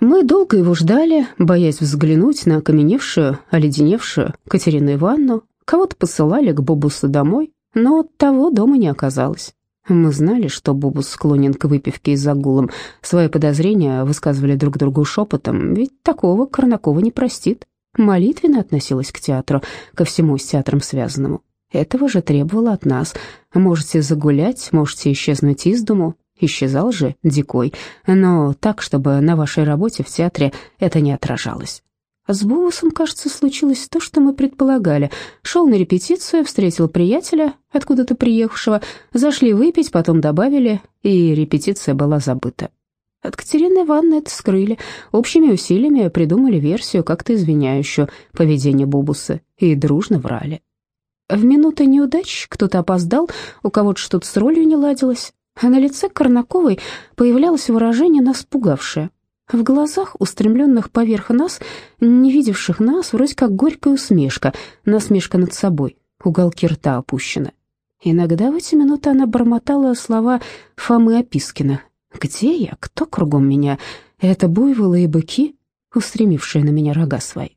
Мы долго его ждали, боясь взглянуть на окаменевшую, оледеневшую Катерину Ивановну. Кого-то посылали к Бубусу домой, но того дома не оказалось. Мы знали, что Бубус склонен к выпивке и загулам. Свои подозрения высказывали друг другу шепотом, ведь такого Корнакова не простит. Молитвенно относилась к театру, ко всему с театром связанному. Этого же требовало от нас. Можете загулять, можете исчезнуть из дому, Исчезал же дикой, но так, чтобы на вашей работе в театре это не отражалось. С Бубусом, кажется, случилось то, что мы предполагали. Шел на репетицию, встретил приятеля, откуда-то приехавшего, зашли выпить, потом добавили, и репетиция была забыта. От Катерины Ивановны это скрыли, общими усилиями придумали версию, как-то извиняющую поведение Бубуса, и дружно врали. В минуты неудач кто-то опоздал, у кого-то что-то с ролью не ладилось, а на лице Корнаковой появлялось выражение, нас пугавшее. В глазах, устремленных поверх нас, не видевших нас, вроде как горькая усмешка, насмешка над собой, уголки рта опущены. Иногда в эти минуты она бормотала слова Фомы Опискина. «Где я? Кто кругом меня? Это буйволы и быки, устремившие на меня рога свои».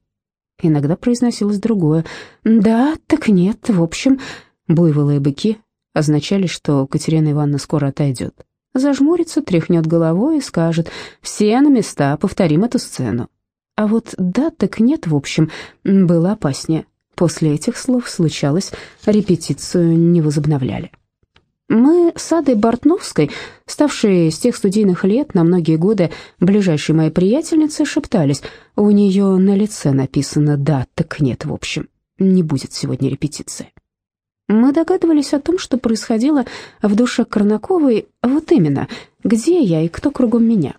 Иногда произносилось другое. «Да, так нет, в общем, буйволы и быки означали, что Катерина Ивановна скоро отойдет. Зажмурится, тряхнет головой и скажет «Все на места, повторим эту сцену». А вот «да, так нет», в общем, было опаснее. После этих слов случалось, репетицию не возобновляли. Мы с Адой Бортновской, ставшие с тех студийных лет на многие годы ближайшей моей приятельницей, шептались. У нее на лице написано «да, так нет», в общем. Не будет сегодня репетиции. Мы догадывались о том, что происходило в душе Корнаковой вот именно, где я и кто кругом меня.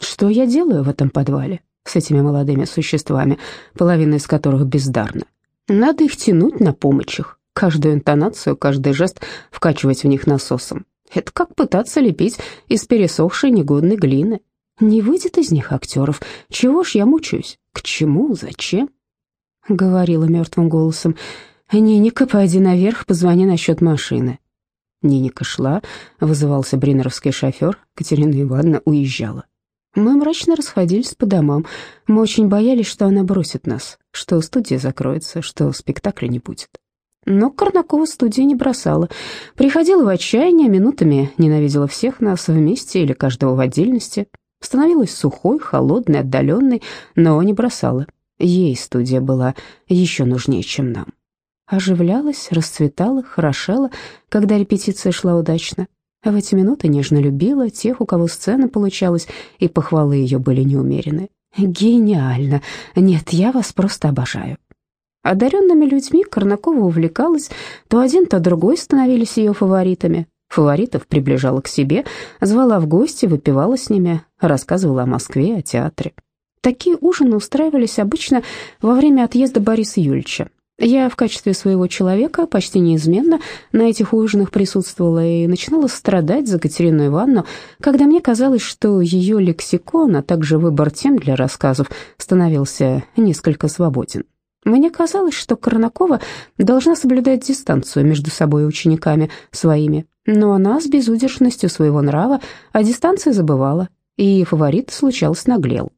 Что я делаю в этом подвале с этими молодыми существами, половина из которых бездарна? Надо их тянуть на помощь их, каждую интонацию, каждый жест вкачивать в них насосом. Это как пытаться лепить из пересохшей негодной глины. Не выйдет из них актеров. Чего ж я мучаюсь? К чему? Зачем? Говорила мертвым голосом. «Ниника, пойди наверх, позвони насчет машины». Ниника шла, вызывался бринеровский шофер, Катерина Ивановна уезжала. Мы мрачно расходились по домам. Мы очень боялись, что она бросит нас, что студия закроется, что спектакля не будет. Но Корнакова студия не бросала. Приходила в отчаяние, минутами ненавидела всех нас вместе или каждого в отдельности. Становилась сухой, холодной, отдаленной, но не бросала. Ей студия была еще нужнее, чем нам оживлялась, расцветала, хорошела, когда репетиция шла удачно. А в эти минуты нежно любила тех, у кого сцена получалась, и похвалы ее были неумерены. «Гениально! Нет, я вас просто обожаю!» Одаренными людьми Корнакова увлекалась, то один, то другой становились ее фаворитами. Фаворитов приближала к себе, звала в гости, выпивала с ними, рассказывала о Москве, о театре. Такие ужины устраивались обычно во время отъезда Бориса Юльевича. Я в качестве своего человека почти неизменно на этих ужинах присутствовала и начинала страдать за Катерину Ивановну, когда мне казалось, что ее лексикон, а также выбор тем для рассказов становился несколько свободен. Мне казалось, что Корнакова должна соблюдать дистанцию между собой и учениками своими, но она с безудержностью своего нрава о дистанции забывала, и фаворит случалось наглел.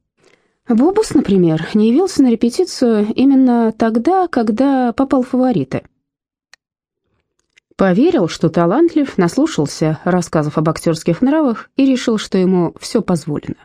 Бобус, например, не явился на репетицию именно тогда, когда попал в фавориты. Поверил, что талантлив, наслушался рассказов об актерских нравах и решил, что ему все позволено.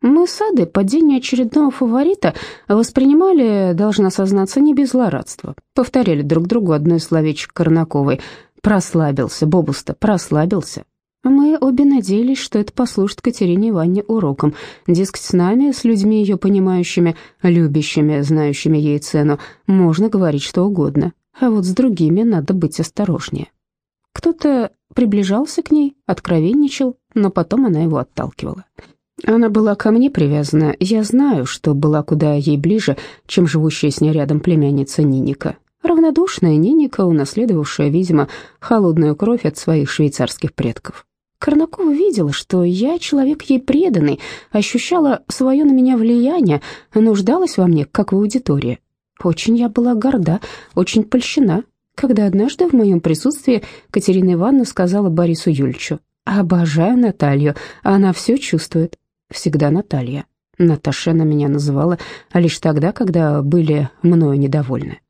Мы с Адой падение очередного фаворита воспринимали, должна сознаться, не без злорадства. Повторяли друг другу одно из словечек Корнаковой. «Прослабился, Бобуста, прослабился». Мы обе надеялись, что это послужит Катерине Ивановне уроком. Дескать, с нами, с людьми ее понимающими, любящими, знающими ей цену, можно говорить что угодно, а вот с другими надо быть осторожнее. Кто-то приближался к ней, откровенничал, но потом она его отталкивала. Она была ко мне привязана, я знаю, что была куда ей ближе, чем живущая с ней рядом племянница Ниника. Равнодушная Ниника, унаследовавшая, видимо, холодную кровь от своих швейцарских предков. Корнакова видела, что я человек ей преданный, ощущала свое на меня влияние, нуждалась во мне, как в аудитории. Очень я была горда, очень польщена, когда однажды в моем присутствии Катерина Ивановна сказала Борису Юльчу, «Обожаю Наталью, она все чувствует». Всегда Наталья. Наташена меня называла лишь тогда, когда были мною недовольны.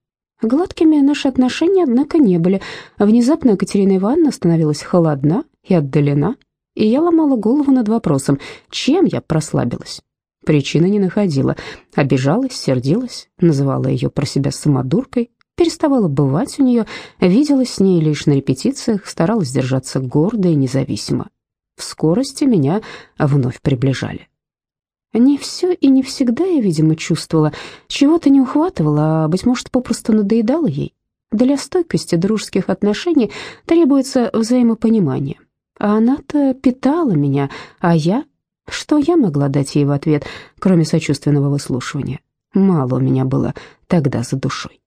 Гладкими наши отношения, однако, не были. Внезапно Екатерина Ивановна становилась холодна и отдалена, и я ломала голову над вопросом, чем я прослабилась. Причины не находила. Обижалась, сердилась, называла ее про себя самодуркой, переставала бывать у нее, виделась с ней лишь на репетициях, старалась держаться гордо и независимо. В скорости меня вновь приближали. Не все и не всегда я, видимо, чувствовала. Чего-то не ухватывала, а, быть может, попросту надоедала ей. Для стойкости дружеских отношений требуется взаимопонимание. А она-то питала меня, а я... Что я могла дать ей в ответ, кроме сочувственного выслушивания? Мало у меня было тогда за душой.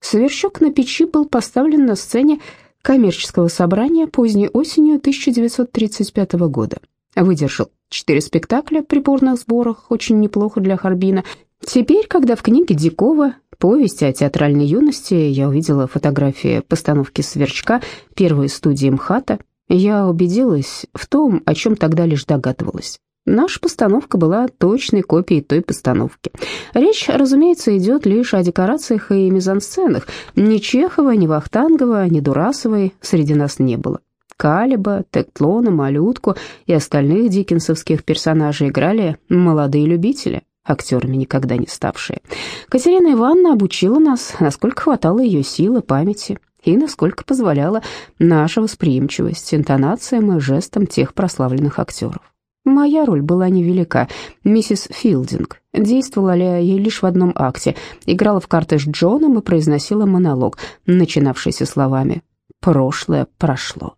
Сверчок на печи был поставлен на сцене коммерческого собрания поздней осенью 1935 года. Выдержал четыре спектакля при бурных сборах, очень неплохо для Харбина. Теперь, когда в книге Дикова «Повесть о театральной юности» я увидела фотографии постановки «Сверчка» первой студии МХАТа, я убедилась в том, о чем тогда лишь догадывалась. Наша постановка была точной копией той постановки. Речь, разумеется, идет лишь о декорациях и мизансценах. Ни Чехова, ни Вахтангова, ни Дурасовой среди нас не было. Калиба, Тектлона, Малютку и остальных диккенсовских персонажей играли молодые любители, актерами никогда не ставшие. Катерина Ивановна обучила нас, насколько хватало ее силы, памяти и насколько позволяла наша восприимчивость интонациям и жестам тех прославленных актеров. Моя роль была невелика. Миссис Филдинг. Действовала ли я лишь в одном акте. Играла в карты с Джоном и произносила монолог, начинавшийся словами «Прошлое прошло».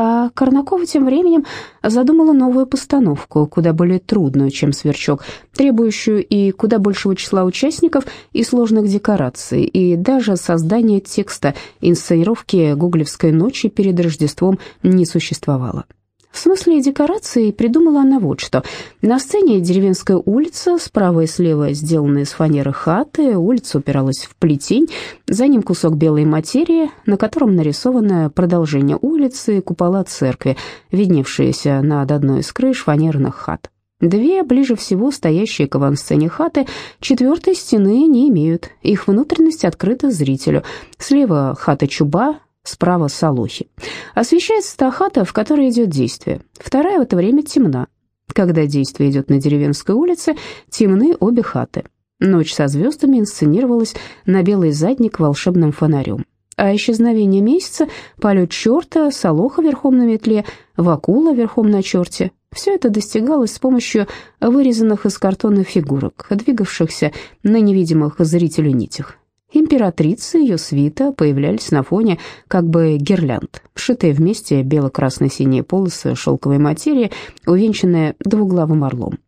А Корнакова тем временем задумала новую постановку, куда более трудную, чем «Сверчок», требующую и куда большего числа участников, и сложных декораций, и даже создание текста инсценировки «Гоголевской ночи» перед Рождеством не существовало. В смысле декорации придумала она вот что. На сцене деревенская улица, справа и слева сделанные из фанеры хаты, улица упиралась в плетень, за ним кусок белой материи, на котором нарисовано продолжение улицы и купола церкви, видневшиеся над одной из крыш фанерных хат. Две, ближе всего стоящие к авансцене хаты, четвертой стены не имеют, их внутренность открыта зрителю. Слева хата Чуба, справа Салухи. Освещается та хата, в которой идет действие. Вторая в это время темна. Когда действие идет на деревенской улице, темны обе хаты. Ночь со звездами инсценировалась на белый задник волшебным фонарем. А исчезновение месяца, полет черта, Солоха верхом на метле, Вакула верхом на черте – все это достигалось с помощью вырезанных из картона фигурок, двигавшихся на невидимых зрителю нитях. Императрица и ее свита появлялись на фоне как бы гирлянд, сшитые вместе бело-красно-синие полосы шелковой материи, увенчанные двуглавым орлом.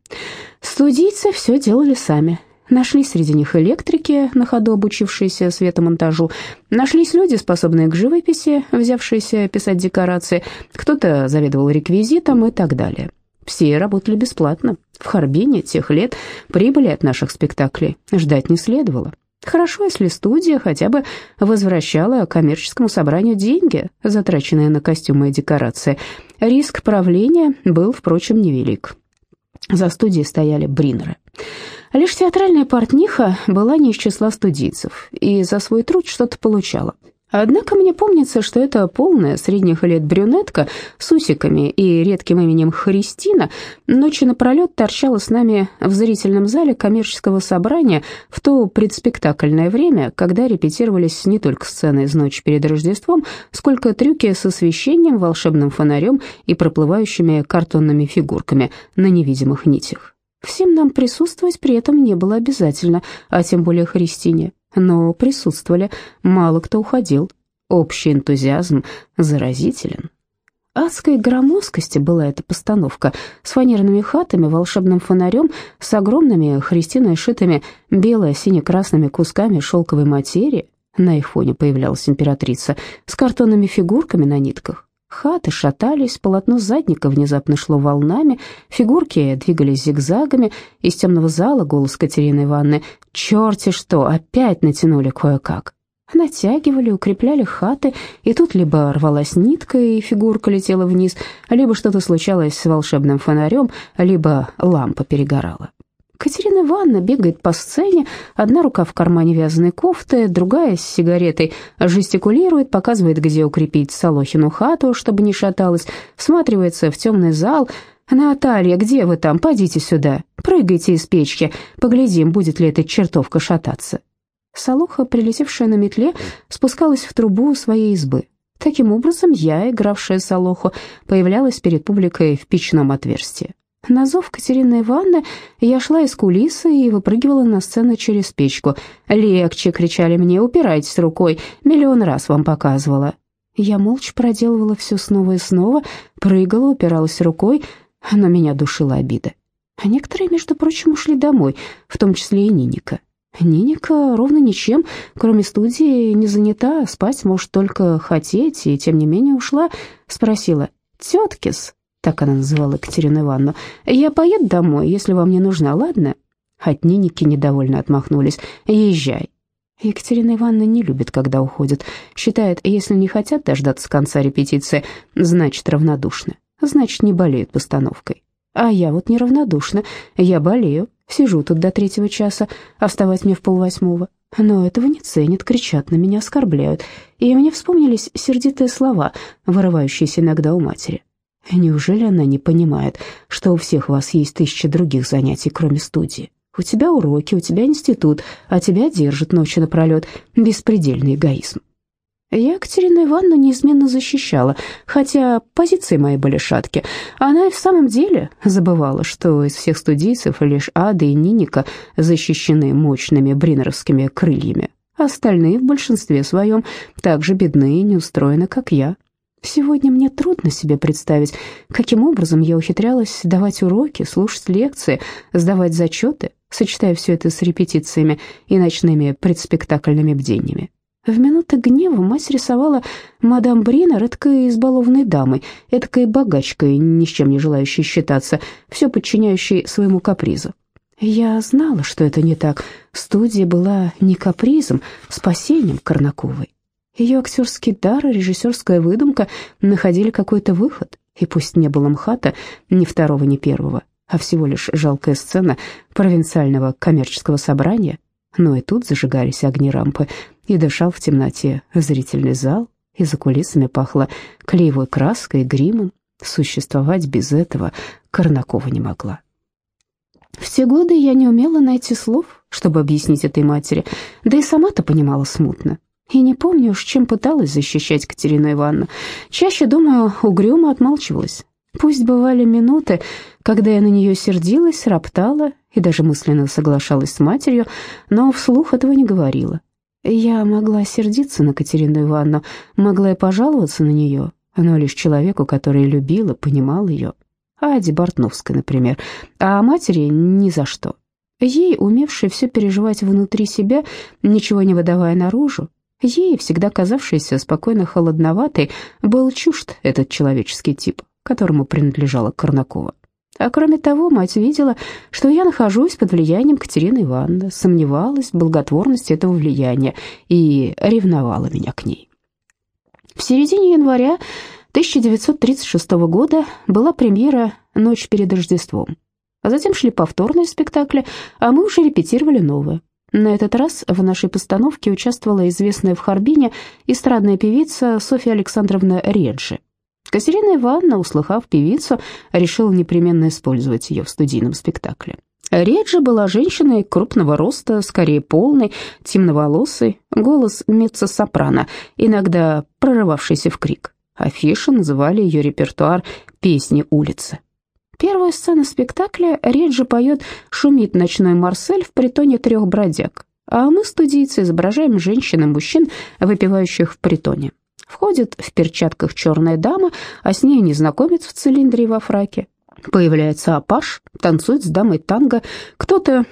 Студийцы все делали сами. Нашлись среди них электрики, на ходу обучившиеся светомонтажу. Нашлись люди, способные к живописи, взявшиеся писать декорации. Кто-то заведовал реквизитом и так далее. Все работали бесплатно. В Харбине тех лет прибыли от наших спектаклей ждать не следовало. Хорошо, если студия хотя бы возвращала коммерческому собранию деньги, затраченные на костюмы и декорации. Риск правления был, впрочем, невелик. За студией стояли бринеры. Лишь театральная портниха была не из числа студийцев и за свой труд что-то получала. Однако мне помнится, что эта полная средних лет брюнетка с усиками и редким именем Христина ночи напролет торчала с нами в зрительном зале коммерческого собрания в то предспектакльное время, когда репетировались не только сцены из «Ночи перед Рождеством», сколько трюки с освещением, волшебным фонарем и проплывающими картонными фигурками на невидимых нитях. Всем нам присутствовать при этом не было обязательно, а тем более Христине но присутствовали, мало кто уходил. Общий энтузиазм заразителен. Адской громоздкости была эта постановка с фанерными хатами, волшебным фонарем, с огромными христиной шитыми бело-сине-красными кусками шелковой материи. На их фоне появлялась императрица с картонными фигурками на нитках. Хаты шатались, полотно задника внезапно шло волнами, фигурки двигались зигзагами. Из темного зала голос Катерины Ивановны «Черти что, опять натянули кое-как!» Натягивали, укрепляли хаты, и тут либо рвалась нитка, и фигурка летела вниз, либо что-то случалось с волшебным фонарем, либо лампа перегорала. Катерина Ивановна бегает по сцене, одна рука в кармане вязаной кофты, другая с сигаретой жестикулирует, показывает, где укрепить Солохину хату, чтобы не шаталась, всматривается в темный зал. «Наталья, где вы там? Подите сюда, прыгайте из печки, поглядим, будет ли эта чертовка шататься». Солоха, прилетевшая на метле, спускалась в трубу своей избы. Таким образом, я, игравшая Солоху, появлялась перед публикой в печном отверстии. На зов Катерины Ивановны я шла из кулисы и выпрыгивала на сцену через печку. «Легче!» — кричали мне, «упирайтесь рукой, миллион раз вам показывала». Я молча проделывала все снова и снова, прыгала, упиралась рукой, но меня душила обида. А некоторые, между прочим, ушли домой, в том числе и Ниника. Ниника ровно ничем, кроме студии, не занята, спать может только хотеть, и тем не менее ушла. Спросила, «Теткис, так она называла Екатерину Ивановну, «Я поеду домой, если вам не нужна, ладно?» От Ниники недовольно отмахнулись. «Езжай». Екатерина Ивановна не любит, когда уходят. Считает, если не хотят дождаться конца репетиции, значит равнодушны. Значит, не болеют постановкой. А я вот неравнодушна. Я болею, сижу тут до третьего часа, а вставать мне в полвосьмого. Но этого не ценят, кричат на меня, оскорбляют. И мне вспомнились сердитые слова, вырывающиеся иногда у матери. Неужели она не понимает, что у всех вас есть тысяча других занятий, кроме студии? У тебя уроки, у тебя институт, а тебя держит ночи напролет. Беспредельный эгоизм. Я Екатерину Ивановну неизменно защищала, хотя позиции мои были шатки. Она и в самом деле забывала, что из всех студийцев лишь Ада и Ниника защищены мощными бринеровскими крыльями. Остальные в большинстве своем так же бедны и неустроены, как я. Сегодня мне трудно себе представить, каким образом я ухитрялась давать уроки, слушать лекции, сдавать зачеты, сочетая все это с репетициями и ночными предспектакльными бдениями. В минуты гнева мать рисовала мадам Бринер эткой избалованной дамой, эткой богачкой, ни с чем не желающей считаться, все подчиняющей своему капризу. Я знала, что это не так. Студия была не капризом, спасением Корнаковой. Ее актерский дар и режиссерская выдумка находили какой-то выход, и пусть не было МХАТа ни второго, ни первого, а всего лишь жалкая сцена провинциального коммерческого собрания, но и тут зажигались огни рампы, и дышал в темноте зрительный зал, и за кулисами пахло клеевой краской гримом. Существовать без этого Корнакова не могла. В те годы я не умела найти слов, чтобы объяснить этой матери, да и сама-то понимала смутно. И не помню уж, чем пыталась защищать Катерину Ивановну. Чаще, думаю, угрюмо отмалчивалась. Пусть бывали минуты, когда я на нее сердилась, роптала и даже мысленно соглашалась с матерью, но вслух этого не говорила. Я могла сердиться на Катерину Ивановну, могла и пожаловаться на нее, но лишь человеку, который любил и понимал ее. Аде Бортновской, например, а матери ни за что. Ей, умевшей все переживать внутри себя, ничего не выдавая наружу, Ей, всегда казавшейся спокойно холодноватой, был чужд этот человеческий тип, которому принадлежала Корнакова. А кроме того, мать видела, что я нахожусь под влиянием Катерины Ивановны, сомневалась в благотворности этого влияния и ревновала меня к ней. В середине января 1936 года была премьера «Ночь перед Рождеством». А затем шли повторные спектакли, а мы уже репетировали новое. На этот раз в нашей постановке участвовала известная в Харбине эстрадная певица Софья Александровна Реджи. Катерина Ивановна, услыхав певицу, решила непременно использовать ее в студийном спектакле. Реджи была женщиной крупного роста, скорее полной, темноволосой, голос меццо-сопрано, иногда прорывавшийся в крик. Афиши называли ее репертуар «Песни улицы». Первая сцена спектакля Реджи поет «Шумит ночной Марсель» в притоне трех бродяг, а мы, студийцы, изображаем женщин и мужчин, выпивающих в притоне. Входит в перчатках черная дама, а с ней незнакомец в цилиндре и во фраке. Появляется Апаш, танцует с дамой танго, кто-то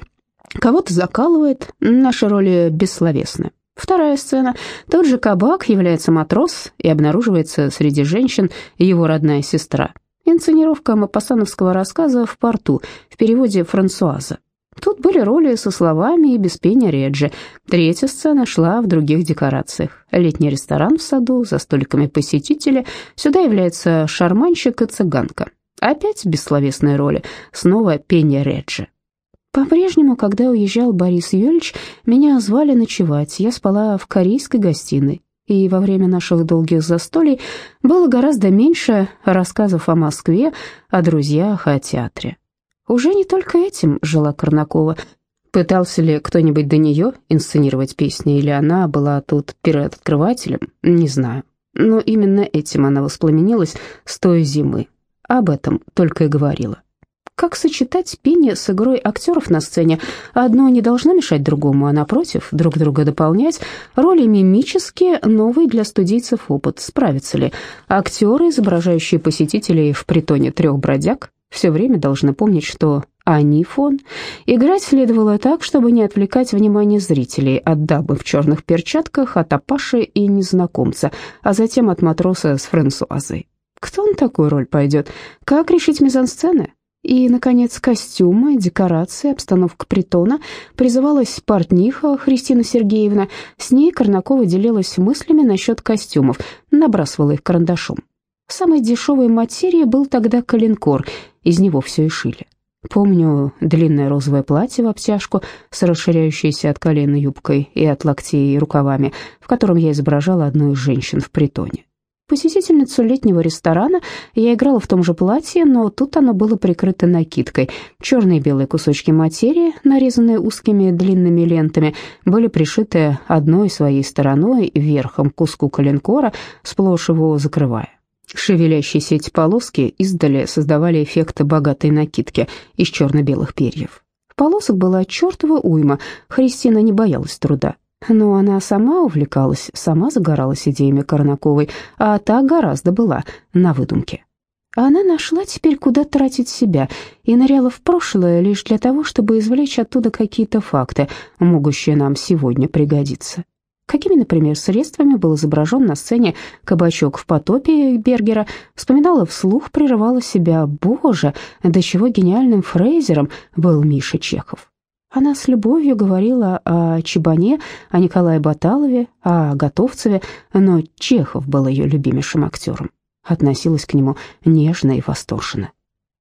кого-то закалывает, наши роли бессловесны. Вторая сцена. Тот же кабак, является матрос, и обнаруживается среди женщин его родная сестра. Инсценировка мапассановского рассказа «В порту» в переводе Франсуаза. Тут были роли со словами и без пения реджи. Третья сцена шла в других декорациях. Летний ресторан в саду, за столиками посетители. Сюда является шарманщик и цыганка. Опять бессловесные роли. Снова пение реджи. По-прежнему, когда уезжал Борис Юрьевич, меня звали ночевать. Я спала в корейской гостиной. И во время наших долгих застолий было гораздо меньше рассказов о Москве, о друзьях, о театре. Уже не только этим жила Корнакова. Пытался ли кто-нибудь до нее инсценировать песни, или она была тут первооткрывателем, не знаю. Но именно этим она воспламенилась с той зимы. Об этом только и говорила. Как сочетать пение с игрой актеров на сцене? Одно не должно мешать другому, а напротив, друг друга дополнять. Роли мимические, новый для студийцев опыт. Справятся ли актеры, изображающие посетителей в притоне трех бродяг, все время должны помнить, что они фон. Играть следовало так, чтобы не отвлекать внимание зрителей от дамы в черных перчатках, от Апаши и незнакомца, а затем от матроса с Франсуазой. Кто на такую роль пойдет? Как решить мизансцены? И, наконец, костюмы, декорации, обстановка притона. Призывалась портниха Христина Сергеевна. С ней Корнакова делилась мыслями насчет костюмов, набрасывала их карандашом. Самой дешевой материи был тогда коленкор, из него все и шили. Помню длинное розовое платье в обтяжку с расширяющейся от колена юбкой и от локтей и рукавами, в котором я изображала одну из женщин в притоне. Посетительницу летнего ресторана я играла в том же платье, но тут оно было прикрыто накидкой. Черные и белые кусочки материи, нарезанные узкими длинными лентами, были пришиты одной своей стороной верхом к куску коленкора, сплошь его закрывая. Шевелящиеся эти полоски издали создавали эффект богатой накидки из черно-белых перьев. Полосок была чертова уйма, Христина не боялась труда. Но она сама увлекалась, сама загоралась идеями Корнаковой, а та гораздо была на выдумке. Она нашла теперь, куда тратить себя, и ныряла в прошлое лишь для того, чтобы извлечь оттуда какие-то факты, могущие нам сегодня пригодиться. Какими, например, средствами был изображен на сцене кабачок в потопе Бергера, вспоминала вслух, прерывала себя. Боже, до чего гениальным фрейзером был Миша Чехов. Она с любовью говорила о Чебане, о Николае Баталове, о Готовцеве, но Чехов был ее любимейшим актером. Относилась к нему нежно и восторженно.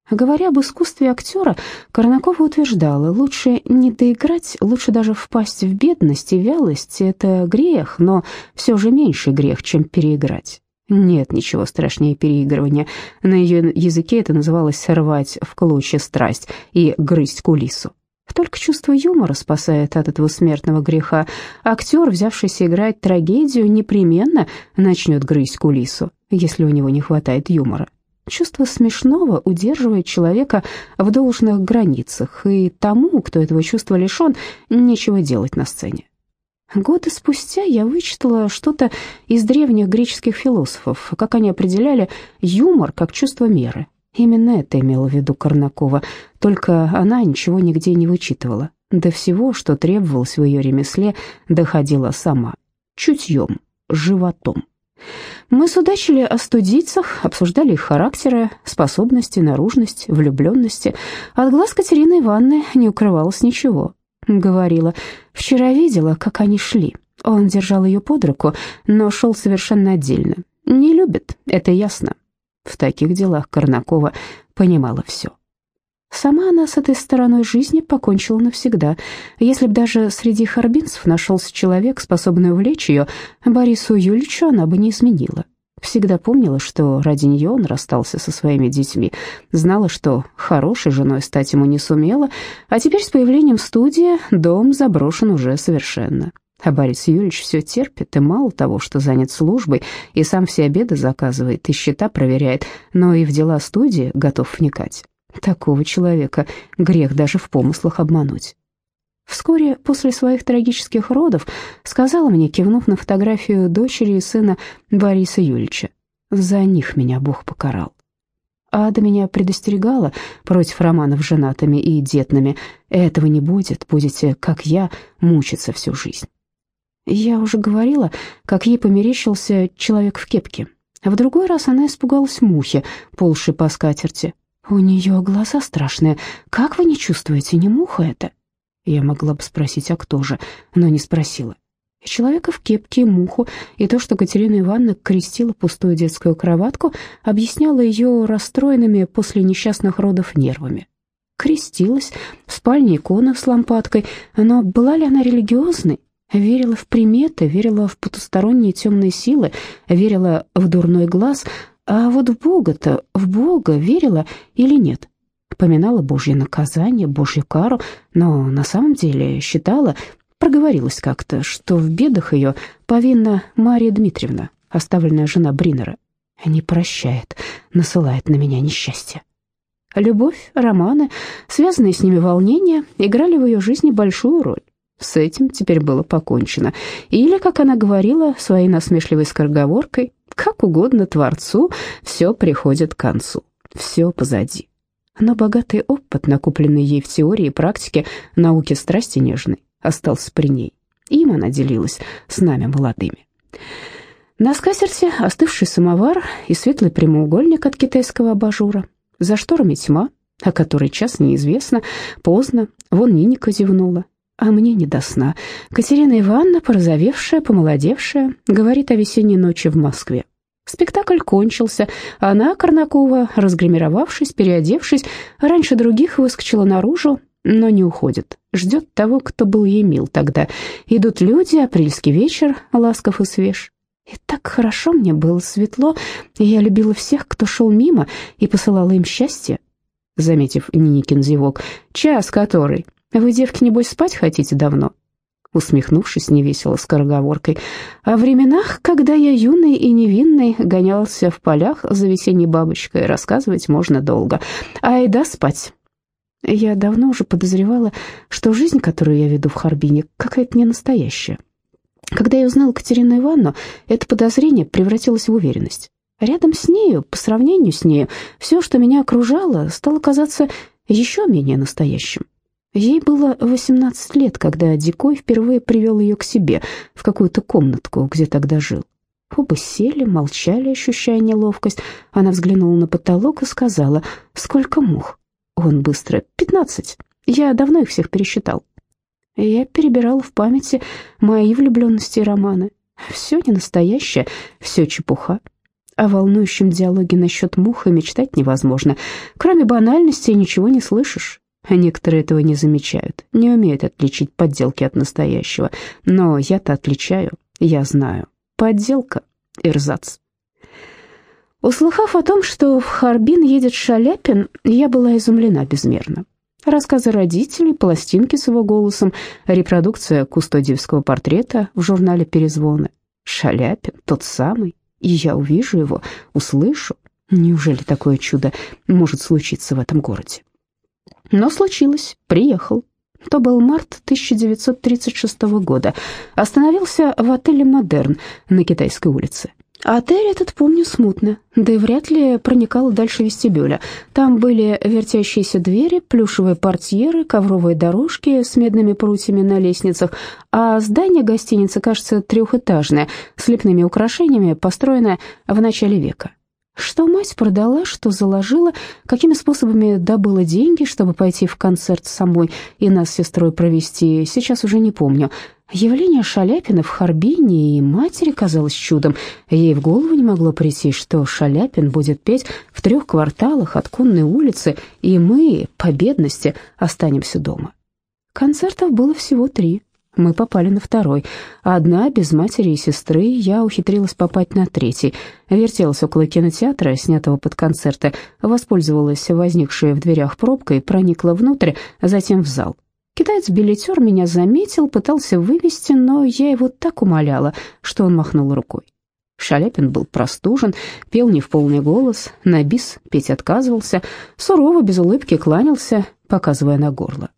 Говоря об искусстве актера, Корнакова утверждала, лучше не доиграть, лучше даже впасть в бедность и вялость. Это грех, но все же меньший грех, чем переиграть. Нет ничего страшнее переигрывания. На ее языке это называлось «рвать в клочья страсть» и «грызть кулису». Только чувство юмора спасает от этого смертного греха. Актер, взявшийся играть трагедию, непременно начнет грызть кулису, если у него не хватает юмора. Чувство смешного удерживает человека в должных границах, и тому, кто этого чувства лишен, нечего делать на сцене. Годы спустя я вычитала что-то из древних греческих философов, как они определяли юмор как чувство меры. Именно это имела в виду Корнакова, только она ничего нигде не вычитывала. До всего, что требовалось в ее ремесле, доходила сама, чутьем, животом. Мы судачили о студийцах, обсуждали их характеры, способности, наружность, влюбленности. От глаз Катерины Ивановны не укрывалось ничего. Говорила, вчера видела, как они шли. Он держал ее под руку, но шел совершенно отдельно. Не любит, это ясно. В таких делах Корнакова понимала все. Сама она с этой стороной жизни покончила навсегда. Если б даже среди харбинцев нашелся человек, способный увлечь ее, Борису Юльевичу она бы не изменила. Всегда помнила, что ради нее он расстался со своими детьми, знала, что хорошей женой стать ему не сумела, а теперь с появлением студии дом заброшен уже совершенно. А Борис Юрьевич все терпит, и мало того, что занят службой, и сам все обеды заказывает, и счета проверяет, но и в дела студии готов вникать. Такого человека грех даже в помыслах обмануть. Вскоре после своих трагических родов сказала мне, кивнув на фотографию дочери и сына Бориса Юрьевича, «За них меня Бог покарал». Ада меня предостерегала против романов с женатыми и детными. Этого не будет, будете, как я, мучиться всю жизнь. Я уже говорила, как ей померещился человек в кепке. В другой раз она испугалась мухи, полши по скатерти. «У нее глаза страшные. Как вы не чувствуете, не муха это?» Я могла бы спросить, а кто же, но не спросила. Человека в кепке, муху, и то, что Катерина Ивановна крестила пустую детскую кроватку, объясняло ее расстроенными после несчастных родов нервами. Крестилась, в спальне икона с лампадкой, но была ли она религиозной? Верила в приметы, верила в потусторонние темные силы, верила в дурной глаз, а вот в Бога-то, в Бога верила или нет? Поминала Божье наказание, Божью кару, но на самом деле считала, Проговорилась как-то, что в бедах ее повинна Мария Дмитриевна, оставленная жена Бринера. Не прощает, насылает на меня несчастье. Любовь, романы, связанные с ними волнения, играли в ее жизни большую роль. С этим теперь было покончено. Или, как она говорила своей насмешливой скороговоркой, как угодно Творцу, все приходит к концу, все позади. Но богатый опыт, накопленный ей в теории и практике науки страсти нежной, остался при ней. Им она делилась с нами молодыми. На скатерти остывший самовар и светлый прямоугольник от китайского абажура. За шторами тьма, о которой час неизвестно, поздно, вон Ниника зевнула. А мне не до сна. Катерина Ивановна, порозовевшая, помолодевшая, говорит о весенней ночи в Москве. Спектакль кончился. Она, Корнакова, разгримировавшись, переодевшись, раньше других выскочила наружу, но не уходит. Ждет того, кто был ей мил тогда. Идут люди, апрельский вечер, ласков и свеж. И так хорошо мне было, светло, и я любила всех, кто шел мимо, и посылала им счастье. Заметив Никин зевок, час который. Вы, девки, небось, спать хотите давно? Усмехнувшись невесело скороговоркой, о временах, когда я юный и невинный гонялся в полях за весенней бабочкой, рассказывать можно долго. Айда спать. Я давно уже подозревала, что жизнь, которую я веду в Харбине, какая-то не настоящая. Когда я узнала Катерину Ивановну, это подозрение превратилось в уверенность. Рядом с нею, по сравнению с нею, все, что меня окружало, стало казаться еще менее настоящим. Ей было 18 лет, когда Дикой впервые привел ее к себе в какую-то комнатку, где тогда жил. Оба сели, молчали, ощущая неловкость. Она взглянула на потолок и сказала, «Сколько мух?» Он быстро. «Пятнадцать. Я давно их всех пересчитал». Я перебирала в памяти мои влюбленности и романы. Все не настоящее, все чепуха. О волнующем диалоге насчет муха мечтать невозможно. Кроме банальности ничего не слышишь. Некоторые этого не замечают, не умеют отличить подделки от настоящего. Но я-то отличаю, я знаю. Подделка — эрзац. Услыхав о том, что в Харбин едет Шаляпин, я была изумлена безмерно. Рассказы родителей, пластинки с его голосом, репродукция кустодиевского портрета в журнале «Перезвоны». Шаляпин, тот самый, и я увижу его, услышу. Неужели такое чудо может случиться в этом городе? Но случилось, приехал. То был март 1936 года. Остановился в отеле «Модерн» на Китайской улице. Отель этот помню смутно, да и вряд ли проникал дальше вестибюля. Там были вертящиеся двери, плюшевые портьеры, ковровые дорожки с медными прутьями на лестницах, а здание гостиницы, кажется, трехэтажное, с лепными украшениями, построенное в начале века. Что мать продала, что заложила, какими способами добыла деньги, чтобы пойти в концерт самой и нас с сестрой провести, сейчас уже не помню. Явление Шаляпина в Харбине и матери казалось чудом. Ей в голову не могло прийти, что Шаляпин будет петь в трех кварталах от конной улицы, и мы, по бедности, останемся дома. Концертов было всего три. Мы попали на второй. Одна, без матери и сестры, я ухитрилась попасть на третий. Вертелась около кинотеатра, снятого под концерты, воспользовалась возникшей в дверях пробкой, проникла внутрь, затем в зал. Китаец-билетер меня заметил, пытался вывести, но я его так умоляла, что он махнул рукой. Шаляпин был простужен, пел не в полный голос, на бис петь отказывался, сурово, без улыбки кланялся, показывая на горло.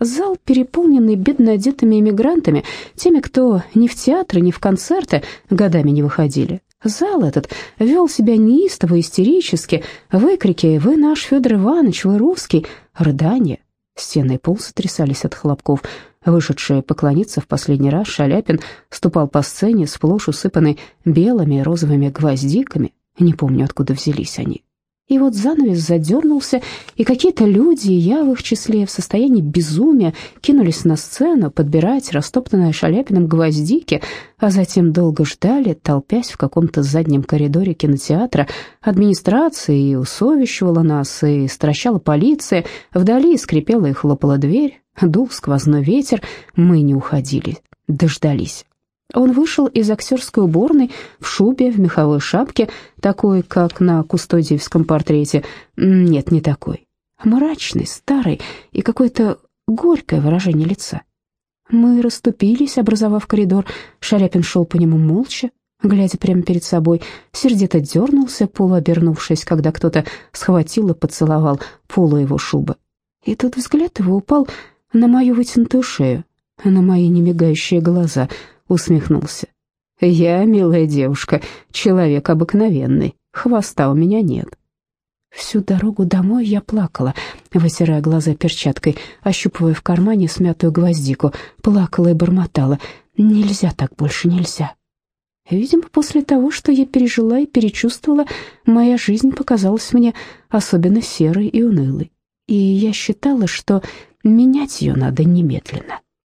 Зал, переполненный бедно одетыми эмигрантами, теми, кто ни в театры, ни в концерты годами не выходили. Зал этот вел себя неистово, истерически, выкрики «Вы наш Федор Иванович, вы русский!» рыдания. Стены и пол сотрясались от хлопков. Вышедший поклониться в последний раз Шаляпин ступал по сцене, сплошь усыпанной белыми и розовыми гвоздиками. Не помню, откуда взялись они. И вот занавес задернулся, и какие-то люди, я в их числе, в состоянии безумия, кинулись на сцену подбирать растоптанные Шаляпином гвоздики, а затем долго ждали, толпясь в каком-то заднем коридоре кинотеатра. Администрация и усовещивала нас, и стращала полиция, вдали скрипела и хлопала дверь, дул сквозной ветер, мы не уходили, дождались. Он вышел из актерской уборной в шубе, в меховой шапке, такой, как на кустодиевском портрете. Нет, не такой. Мрачный, старый и какое-то горькое выражение лица. Мы расступились, образовав коридор. Шаляпин шел по нему молча, глядя прямо перед собой, сердито дернулся, полуобернувшись, когда кто-то схватил и поцеловал полу его шубы. И тут взгляд его упал на мою вытянутую шею, на мои немигающие глаза — усмехнулся. «Я, милая девушка, человек обыкновенный, хвоста у меня нет». Всю дорогу домой я плакала, вытирая глаза перчаткой, ощупывая в кармане смятую гвоздику, плакала и бормотала. «Нельзя так больше, нельзя». Видимо, после того, что я пережила и перечувствовала, моя жизнь показалась мне особенно серой и унылой. И я считала, что менять ее надо немедленно.